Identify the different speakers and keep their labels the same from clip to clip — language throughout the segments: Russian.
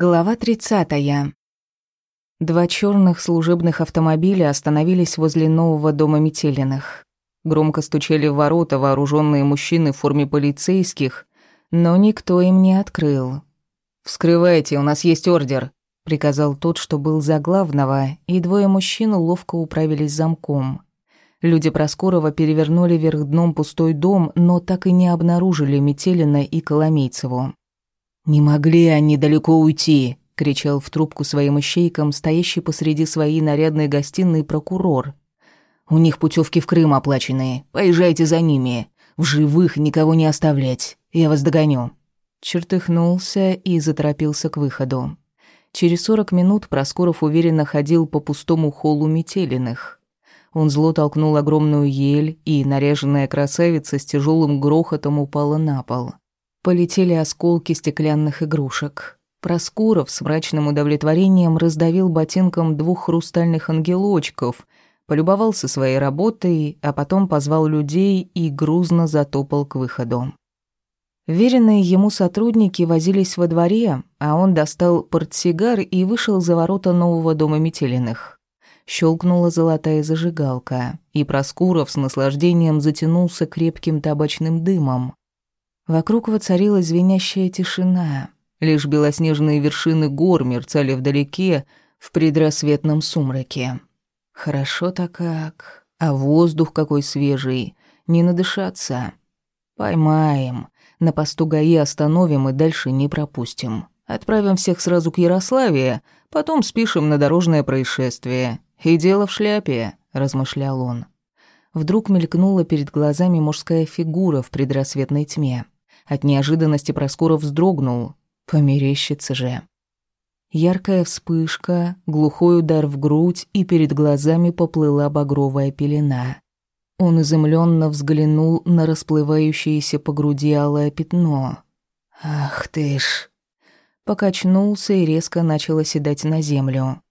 Speaker 1: Глава 30. Два черных служебных автомобиля остановились возле нового дома Метелиных. Громко стучали в ворота вооруженные мужчины в форме полицейских, но никто им не открыл. «Вскрывайте, у нас есть ордер», — приказал тот, что был за главного, и двое мужчин ловко управились замком. Люди Проскурова перевернули вверх дном пустой дом, но так и не обнаружили Метелина и Коломейцеву. «Не могли они далеко уйти!» — кричал в трубку своим ищейкам стоящий посреди своей нарядной гостиной прокурор. «У них путевки в Крым оплаченные. Поезжайте за ними. В живых никого не оставлять. Я вас догоню». Чертыхнулся и заторопился к выходу. Через сорок минут Проскуров уверенно ходил по пустому холлу Метелиных. Он зло толкнул огромную ель, и наряженная красавица с тяжелым грохотом упала на пол. Полетели осколки стеклянных игрушек. Проскуров с мрачным удовлетворением раздавил ботинком двух хрустальных ангелочков, полюбовался своей работой, а потом позвал людей и грузно затопал к выходу. Веренные ему сотрудники возились во дворе, а он достал портсигар и вышел за ворота нового дома Метелиных. Щелкнула золотая зажигалка, и Проскуров с наслаждением затянулся крепким табачным дымом. Вокруг воцарилась звенящая тишина. Лишь белоснежные вершины гор мерцали вдалеке в предрассветном сумраке. Хорошо-то как, а воздух какой свежий, не надышаться. Поймаем, на посту ГАИ остановим и дальше не пропустим. Отправим всех сразу к Ярославе, потом спишем на дорожное происшествие. И дело в шляпе, размышлял он. Вдруг мелькнула перед глазами мужская фигура в предрассветной тьме. От неожиданности Проскуров вздрогнул. Померещится же. Яркая вспышка, глухой удар в грудь, и перед глазами поплыла багровая пелена. Он изумленно взглянул на расплывающееся по груди алое пятно. «Ах ты ж!» Покачнулся и резко начал оседать на землю.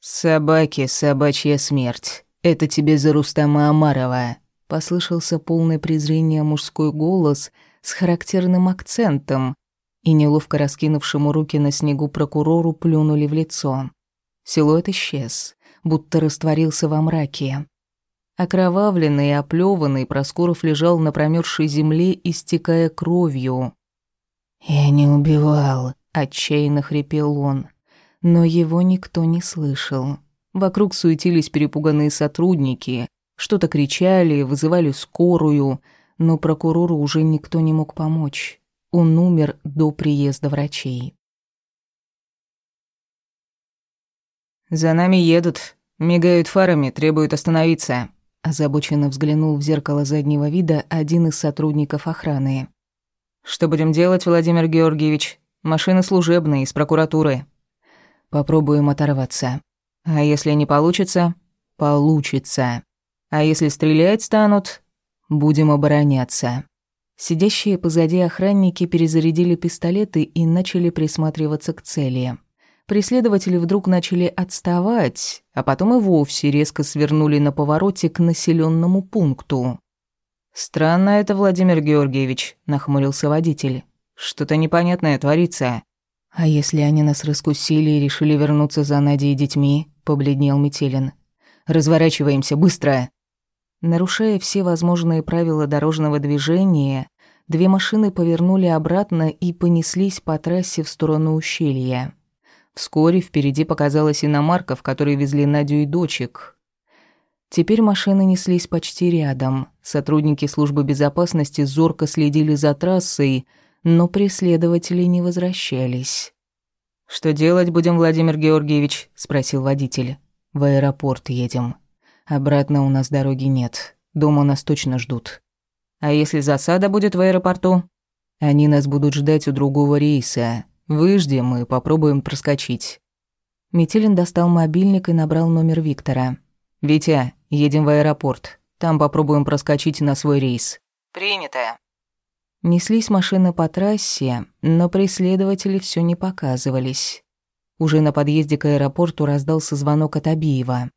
Speaker 1: «Собаки, собачья смерть. Это тебе за Рустама Амарова!» Послышался полное презрение мужской голос — с характерным акцентом, и неловко раскинувшему руки на снегу прокурору плюнули в лицо. Силуэт исчез, будто растворился во мраке. Окровавленный и оплёванный Проскуров лежал на промёрзшей земле, истекая кровью. «Я не убивал», — отчаянно хрипел он. Но его никто не слышал. Вокруг суетились перепуганные сотрудники, что-то кричали, вызывали скорую — но прокурору уже никто не мог помочь. Он умер до приезда врачей. «За нами едут, мигают фарами, требуют остановиться», озабоченно взглянул в зеркало заднего вида один из сотрудников охраны. «Что будем делать, Владимир Георгиевич? Машины служебные, из прокуратуры». «Попробуем оторваться. А если не получится?» «Получится. А если стрелять станут, Будем обороняться. Сидящие позади охранники перезарядили пистолеты и начали присматриваться к цели. Преследователи вдруг начали отставать, а потом и вовсе резко свернули на повороте к населенному пункту. «Странно это, Владимир Георгиевич», — нахмурился водитель. «Что-то непонятное творится». «А если они нас раскусили и решили вернуться за Надей и детьми?» — побледнел Метелин. «Разворачиваемся, быстро!» Нарушая все возможные правила дорожного движения, две машины повернули обратно и понеслись по трассе в сторону ущелья. Вскоре впереди показалась иномарка, в которой везли Надю и дочек. Теперь машины неслись почти рядом. Сотрудники службы безопасности зорко следили за трассой, но преследователи не возвращались. «Что делать будем, Владимир Георгиевич?» — спросил водитель. «В аэропорт едем», Обратно у нас дороги нет. Дома нас точно ждут. А если засада будет в аэропорту? Они нас будут ждать у другого рейса. Выждем и попробуем проскочить. Метелин достал мобильник и набрал номер Виктора. «Витя, едем в аэропорт. Там попробуем проскочить на свой рейс».
Speaker 2: «Принято».
Speaker 1: Неслись машины по трассе, но преследователи все не показывались. Уже на подъезде к аэропорту раздался звонок от Абиева.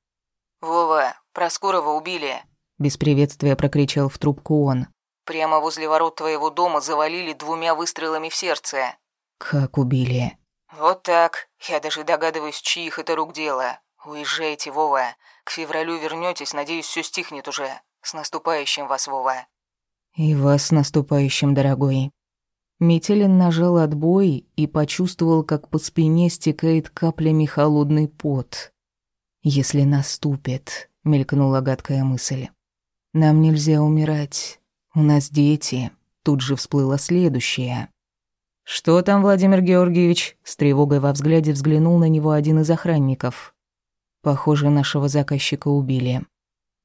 Speaker 2: «Вова, Проскурова убили!»
Speaker 1: Без приветствия прокричал в трубку он.
Speaker 2: «Прямо возле ворот твоего дома завалили двумя выстрелами в сердце».
Speaker 1: «Как убили?»
Speaker 2: Вот так. Я даже догадываюсь, чьих это рук дело. Уезжайте, Вова. К февралю вернетесь, надеюсь, все стихнет уже. С наступающим вас, Вова.
Speaker 1: И вас с наступающим, дорогой. Метелин нажал отбой и почувствовал, как по спине стекает каплями холодный пот. «Если наступит», — мелькнула гадкая мысль. «Нам нельзя умирать. У нас дети». Тут же всплыло следующее. «Что там, Владимир Георгиевич?» С тревогой во взгляде взглянул на него один из охранников. «Похоже, нашего заказчика убили.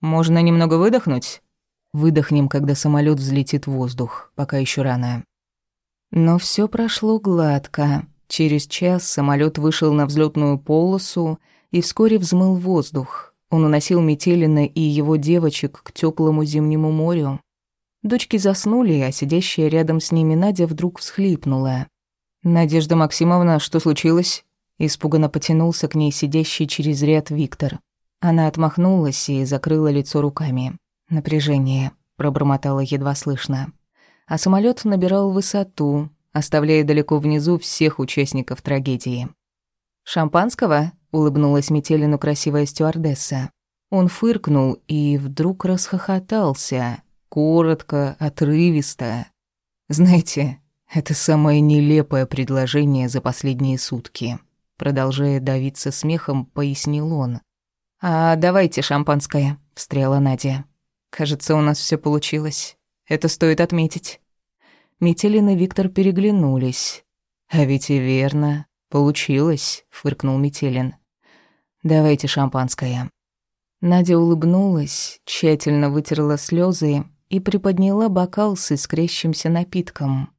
Speaker 1: Можно немного выдохнуть?» «Выдохнем, когда самолет взлетит в воздух, пока еще рано». Но все прошло гладко. Через час самолет вышел на взлетную полосу и вскоре взмыл воздух. Он уносил Метелина и его девочек к теплому зимнему морю. Дочки заснули, а сидящая рядом с ними Надя вдруг всхлипнула. «Надежда Максимовна, что случилось?» Испуганно потянулся к ней сидящий через ряд Виктор. Она отмахнулась и закрыла лицо руками. «Напряжение», — пробормотала едва слышно а самолет набирал высоту, оставляя далеко внизу всех участников трагедии. «Шампанского?» — улыбнулась Метелину красивая стюардесса. Он фыркнул и вдруг расхохотался, коротко, отрывисто. «Знаете, это самое нелепое предложение за последние сутки», продолжая давиться смехом, пояснил он. «А давайте шампанское», — встряла Надя. «Кажется, у нас все получилось». Это стоит отметить. Метелин и Виктор переглянулись. «А ведь и верно. Получилось», — фыркнул Метелин. «Давайте шампанское». Надя улыбнулась, тщательно вытерла слезы и приподняла бокал с искрящимся напитком.